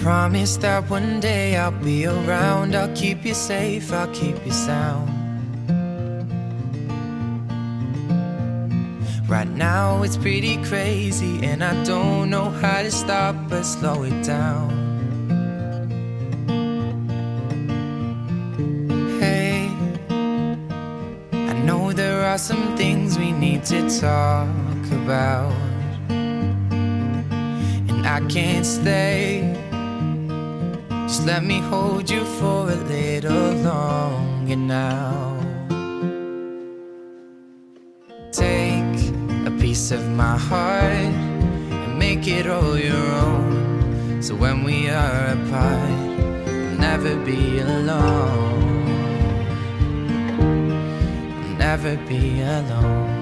promise that one day I'll be around. I'll keep you safe, I'll keep you sound. Right now it's pretty crazy, and I don't know how to stop but slow it down. Hey, I know there are some things we need to talk about, and I can't stay. Just let me hold you for a little longer now. Piece of my heart and make it all your own. So when we are apart, we'll never be alone We'll never be alone.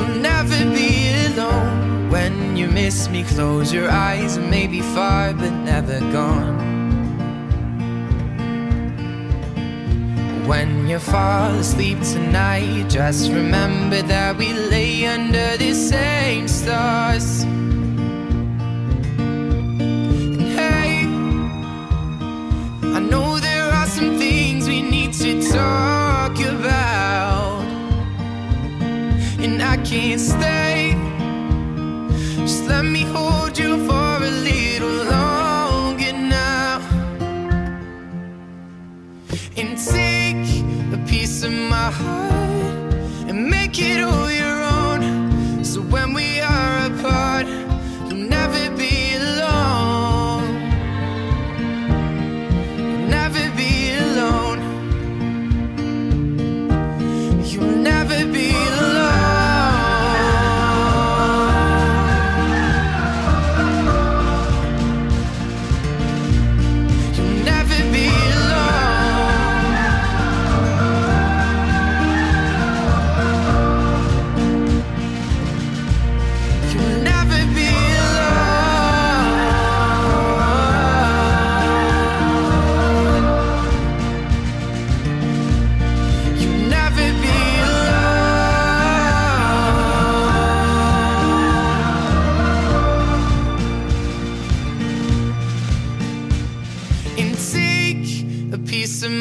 You'll never be alone. When you miss me, close your eyes and maybe far but never gone. When you fall asleep tonight, just remember that we lay under the same stars. Can't stay. Just let me hold you for a little longer now And take a piece of my heart And make it all your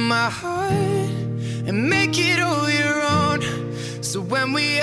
my heart and make it all your own. So when we